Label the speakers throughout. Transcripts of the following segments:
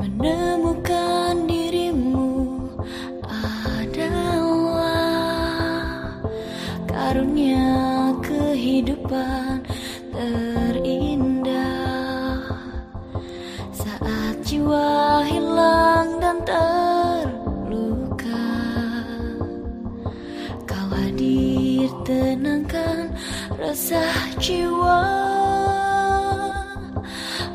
Speaker 1: menemukan dirimu adalah karunia kehidupan. Resah jiwa.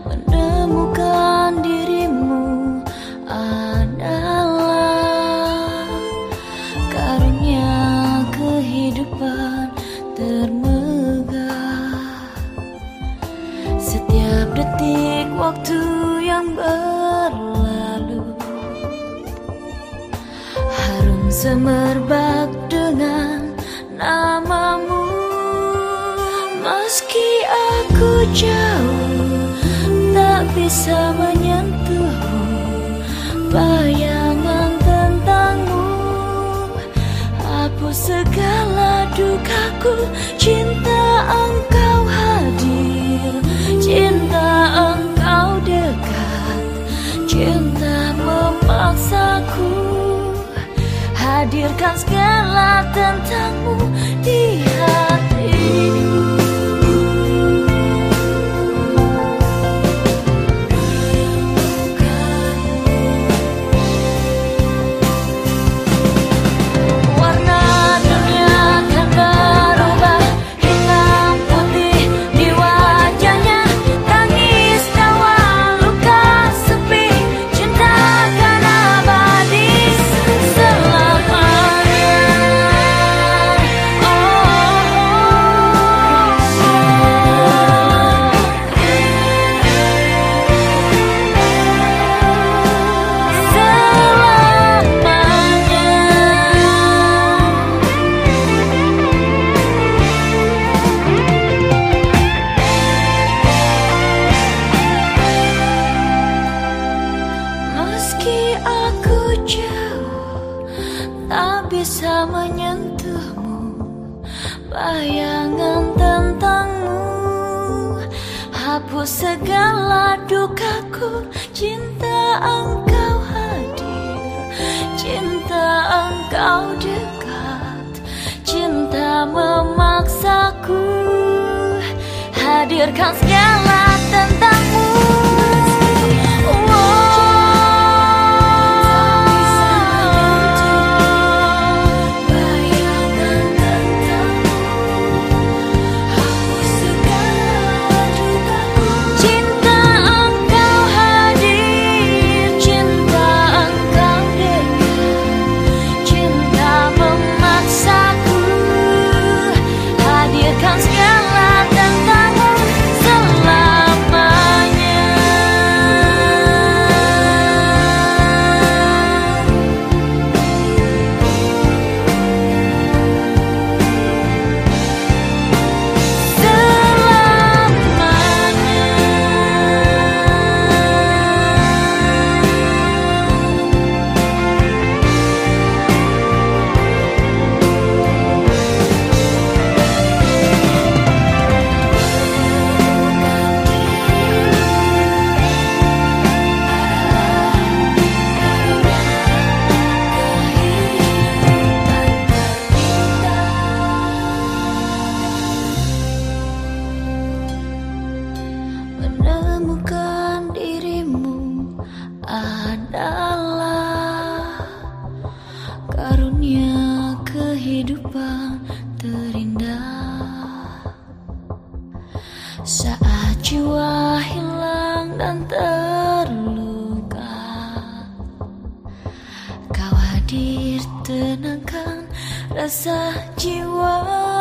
Speaker 1: Menemukan dirimu adalah karunia kehidupan termegah. Setiap detik waktu yang berlalu harum semerbak dengan namamu. Bisa menyentuhmu, bayangan tentangmu hapus segala dukaku. Cinta engkau hadir, cinta engkau dekat, cinta memaksaku hadirkan segala tentangmu di hatiku. Meski aku jauh Tak bisa menyentuhmu. Bayangan tentangmu Hapus segala dukaku. Cinta engkau hadir Cinta engkau dekat. Cinta memaksaku Hadirkan segala rasa jiwa.